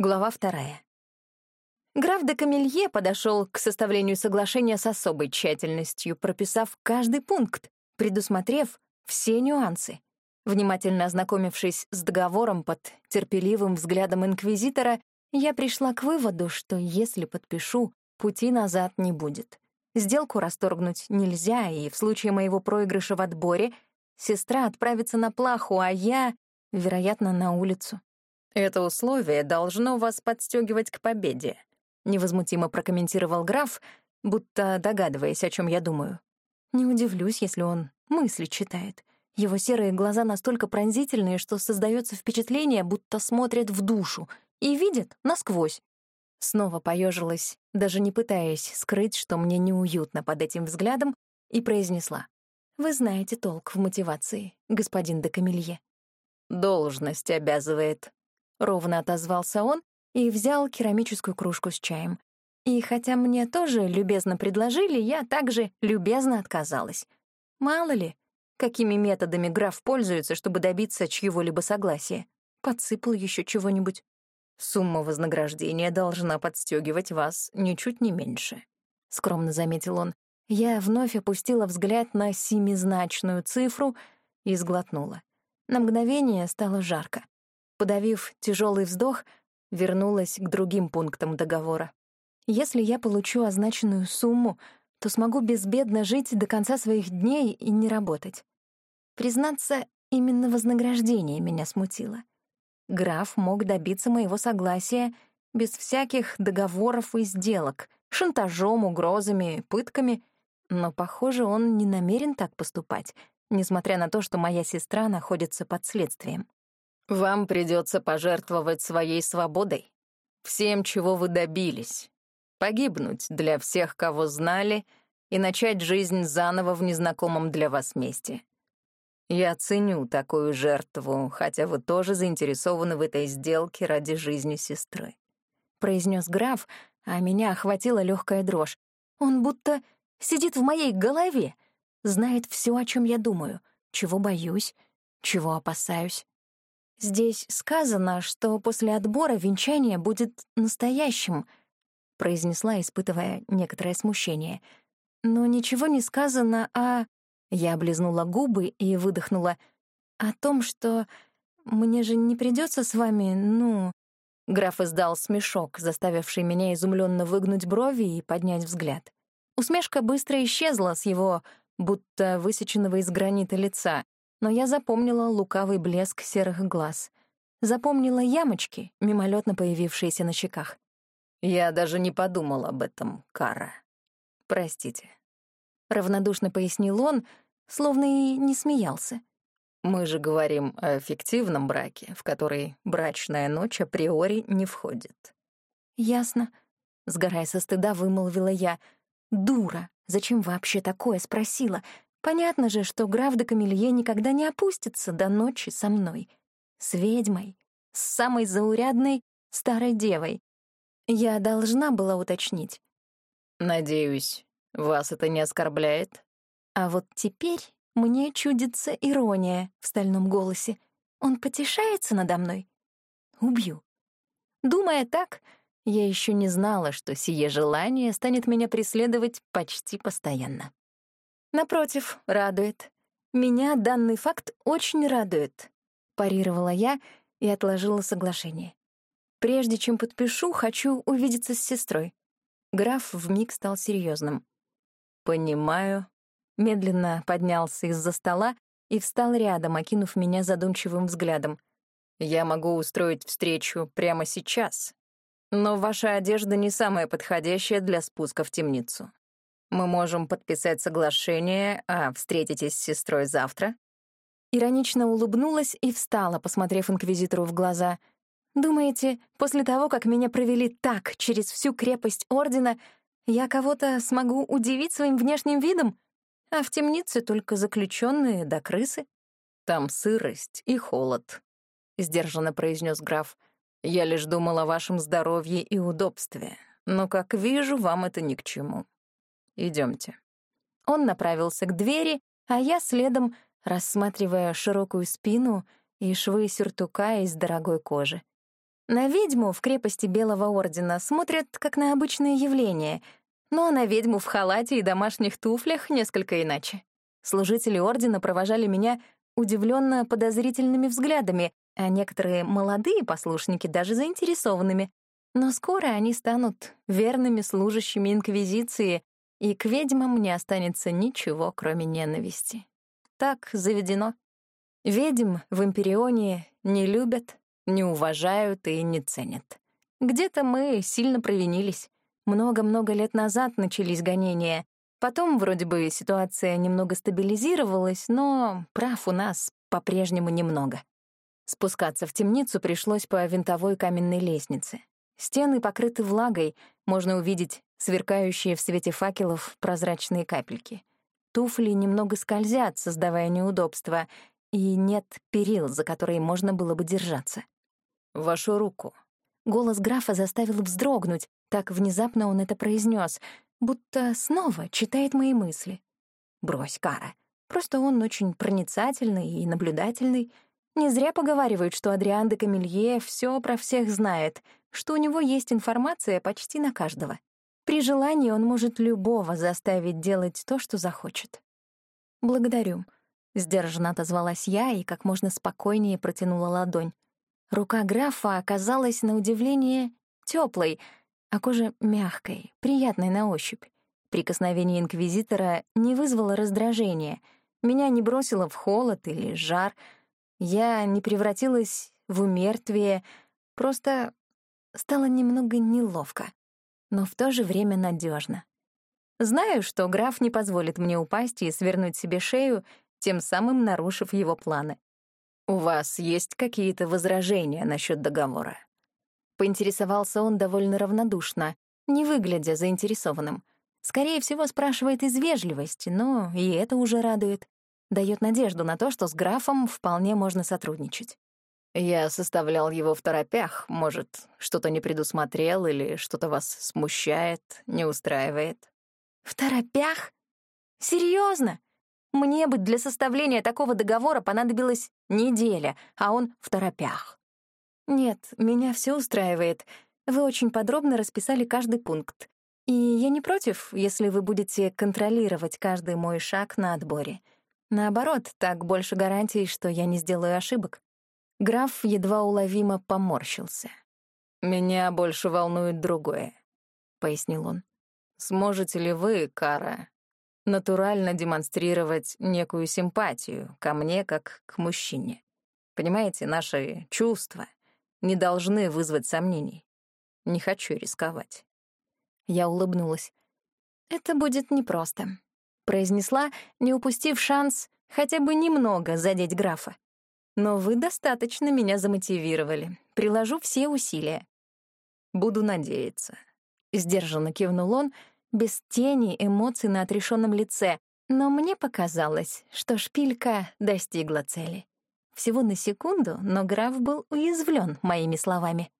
Глава вторая. Граф де Камелье подошел к составлению соглашения с особой тщательностью, прописав каждый пункт, предусмотрев все нюансы. Внимательно ознакомившись с договором под терпеливым взглядом инквизитора, я пришла к выводу, что если подпишу, пути назад не будет. Сделку расторгнуть нельзя, и в случае моего проигрыша в отборе сестра отправится на плаху, а я, вероятно, на улицу. Это условие должно вас подстегивать к победе, невозмутимо прокомментировал граф, будто догадываясь, о чем я думаю. Не удивлюсь, если он мысли читает. Его серые глаза настолько пронзительные, что создается впечатление, будто смотрят в душу и видят насквозь. Снова поежилась, даже не пытаясь скрыть, что мне неуютно под этим взглядом, и произнесла. «Вы знаете толк в мотивации, господин де Камелье». «Должность обязывает», — ровно отозвался он и взял керамическую кружку с чаем. И хотя мне тоже любезно предложили, я также любезно отказалась. Мало ли, какими методами граф пользуется, чтобы добиться чьего-либо согласия. Подсыпал еще чего-нибудь. Сумма вознаграждения должна подстегивать вас ничуть не меньше, — скромно заметил он. Я вновь опустила взгляд на семизначную цифру и сглотнула. На мгновение стало жарко. Подавив тяжелый вздох, вернулась к другим пунктам договора. Если я получу означенную сумму, то смогу безбедно жить до конца своих дней и не работать. Признаться, именно вознаграждение меня смутило. Граф мог добиться моего согласия без всяких договоров и сделок, шантажом, угрозами, пытками, но, похоже, он не намерен так поступать, несмотря на то, что моя сестра находится под следствием. Вам придется пожертвовать своей свободой, всем, чего вы добились, погибнуть для всех, кого знали, и начать жизнь заново в незнакомом для вас месте. Я ценю такую жертву, хотя вы тоже заинтересованы в этой сделке ради жизни сестры», — произнес граф, а меня охватила легкая дрожь. Он будто сидит в моей голове, знает все, о чем я думаю, чего боюсь, чего опасаюсь. «Здесь сказано, что после отбора венчание будет настоящим», — произнесла, испытывая некоторое смущение. «Но ничего не сказано о...» Я облизнула губы и выдохнула. «О том, что мне же не придется с вами, ну...» Граф издал смешок, заставивший меня изумленно выгнуть брови и поднять взгляд. Усмешка быстро исчезла с его, будто высеченного из гранита лица, но я запомнила лукавый блеск серых глаз. Запомнила ямочки, мимолетно появившиеся на щеках. «Я даже не подумал об этом, Кара. Простите». Равнодушно пояснил он, словно и не смеялся. «Мы же говорим о фиктивном браке, в который брачная ночь априори не входит». «Ясно», — сгорая со стыда, вымолвила я. «Дура! Зачем вообще такое спросила? Понятно же, что граф де Камелье никогда не опустится до ночи со мной. С ведьмой, с самой заурядной старой девой. Я должна была уточнить. «Надеюсь, вас это не оскорбляет?» А вот теперь мне чудится ирония в стальном голосе. Он потешается надо мной? Убью. Думая так, я еще не знала, что сие желание станет меня преследовать почти постоянно. Напротив, радует. Меня данный факт очень радует, парировала я и отложила соглашение. Прежде чем подпишу, хочу увидеться с сестрой. Граф вмиг стал серьезным. Понимаю. Медленно поднялся из-за стола и встал рядом, окинув меня задумчивым взглядом. Я могу устроить встречу прямо сейчас, но ваша одежда не самая подходящая для спуска в темницу. Мы можем подписать соглашение, а встретитесь с сестрой завтра?» Иронично улыбнулась и встала, посмотрев инквизитору в глаза. «Думаете, после того, как меня провели так через всю крепость Ордена, я кого-то смогу удивить своим внешним видом? А в темнице только заключенные да крысы?» «Там сырость и холод», — сдержанно произнес граф. «Я лишь думал о вашем здоровье и удобстве, но, как вижу, вам это ни к чему. Идемте. Он направился к двери, а я следом, рассматривая широкую спину и швы сюртука из дорогой кожи. На ведьму в крепости Белого Ордена смотрят как на обычное явление, но на ведьму в халате и домашних туфлях несколько иначе. Служители Ордена провожали меня удивленно подозрительными взглядами, а некоторые молодые послушники даже заинтересованными. Но скоро они станут верными служащими Инквизиции, и к ведьмам не останется ничего, кроме ненависти. Так заведено. Ведьм в Империоне не любят, не уважают и не ценят. Где-то мы сильно провинились. Много-много лет назад начались гонения. Потом вроде бы ситуация немного стабилизировалась, но прав у нас по-прежнему немного. Спускаться в темницу пришлось по винтовой каменной лестнице. Стены покрыты влагой, можно увидеть сверкающие в свете факелов прозрачные капельки. Туфли немного скользят, создавая неудобства, и нет перил, за которые можно было бы держаться. «Вашу руку». Голос графа заставил вздрогнуть, так внезапно он это произнес, будто снова читает мои мысли. «Брось, Кара. Просто он очень проницательный и наблюдательный. Не зря поговаривают, что Адриан де Камилье все про всех знает, что у него есть информация почти на каждого. При желании он может любого заставить делать то, что захочет. «Благодарю», — сдержанно отозвалась я и как можно спокойнее протянула ладонь. Рука графа оказалась на удивление теплой, а кожа мягкой, приятной на ощупь. Прикосновение инквизитора не вызвало раздражения, меня не бросило в холод или жар, я не превратилась в умертвие, просто стало немного неловко, но в то же время надежно. Знаю, что граф не позволит мне упасть и свернуть себе шею, тем самым нарушив его планы. «У вас есть какие-то возражения насчет договора?» Поинтересовался он довольно равнодушно, не выглядя заинтересованным. Скорее всего, спрашивает из вежливости, но и это уже радует. Дает надежду на то, что с графом вполне можно сотрудничать. Я составлял его в торопях. Может, что-то не предусмотрел или что-то вас смущает, не устраивает. В торопях? Серьезно? Мне бы для составления такого договора понадобилась неделя, а он в торопях. «Нет, меня все устраивает. Вы очень подробно расписали каждый пункт. И я не против, если вы будете контролировать каждый мой шаг на отборе. Наоборот, так больше гарантий, что я не сделаю ошибок». Граф едва уловимо поморщился. «Меня больше волнует другое», — пояснил он. «Сможете ли вы, Кара, натурально демонстрировать некую симпатию ко мне как к мужчине? Понимаете, наши чувства — не должны вызвать сомнений. Не хочу рисковать. Я улыбнулась. «Это будет непросто», — произнесла, не упустив шанс хотя бы немного задеть графа. «Но вы достаточно меня замотивировали. Приложу все усилия». «Буду надеяться», — сдержанно кивнул он, без тени эмоций на отрешенном лице, но мне показалось, что шпилька достигла цели. Всего на секунду, но граф был уязвлен моими словами.